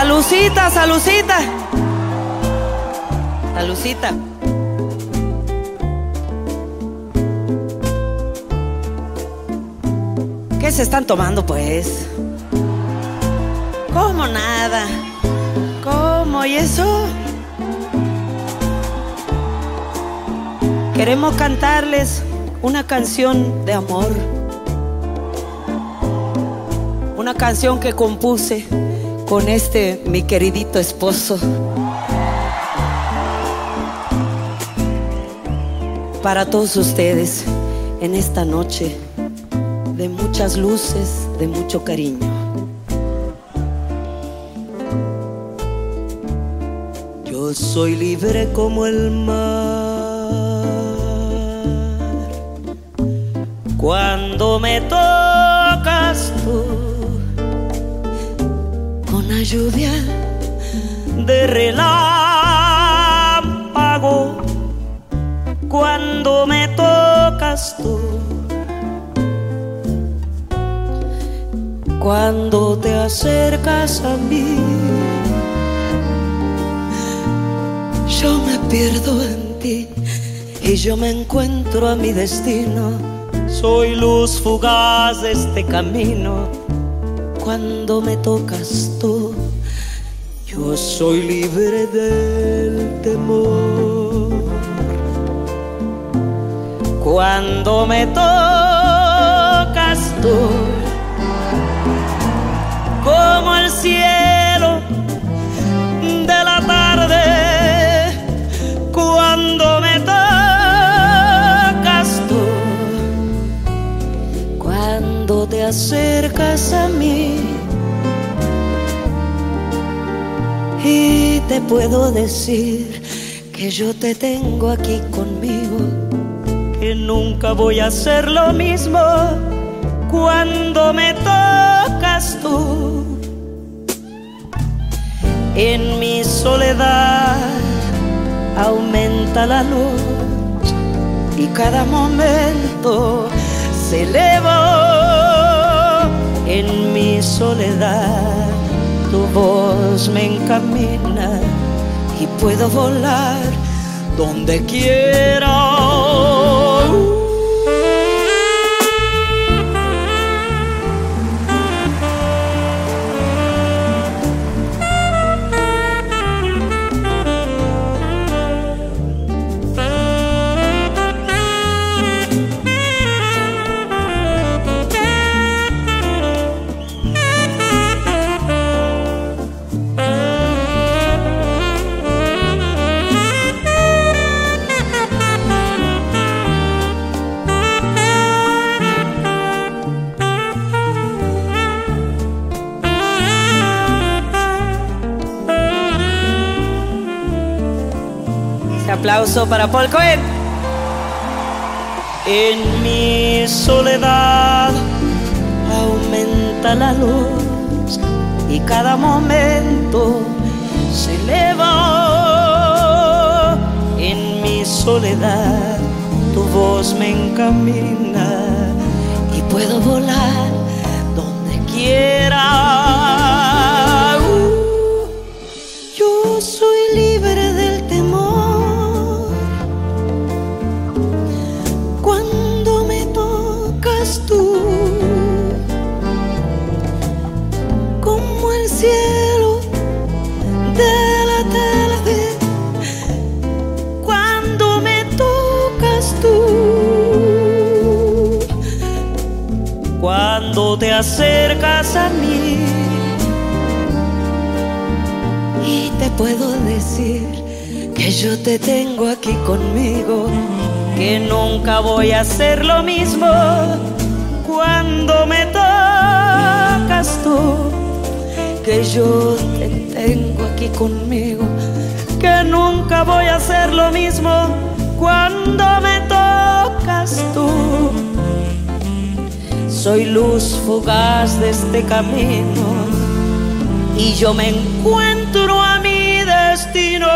Salucita, salucita. Salucita. ¿Qué se están tomando pues? ¿Cómo nada? ¿Cómo? ¿Y eso? Queremos cantarles una canción de amor. Una canción que compuse con este mi queridito esposo. Para todos ustedes en esta noche de muchas luces, de mucho cariño. Yo soy libre como el mar. Cuando me tocas tú la lluvia de relámpago, cuando me tocas tú cuando te acercas a mí. Yo me pierdo en ti y yo me encuentro a mi destino. Soy luz fugaz de este camino. Cuando me tocas tú, yo soy libre del temor. Cuando me tocas tú, como el cielo acercas a mí y te puedo decir que yo te tengo aquí conmigo, que nunca voy a hacer lo mismo cuando me tocas tú. En mi soledad aumenta la luz y cada momento se eleva. En mi soledad tu voz me encamina y puedo volar donde quiera. Este aplauso para Paul Cohen. En mi soledad aumenta la luz y cada momento se eleva. En mi soledad tu voz me encamina te acercas a mí y te puedo decir que yo te tengo aquí conmigo, que nunca voy a hacer lo mismo cuando me tocas tú, que yo te tengo aquí conmigo, que nunca voy a hacer lo mismo cuando me tocas tú. Soy luz fugaz de este camino y yo me encuentro a mi destino.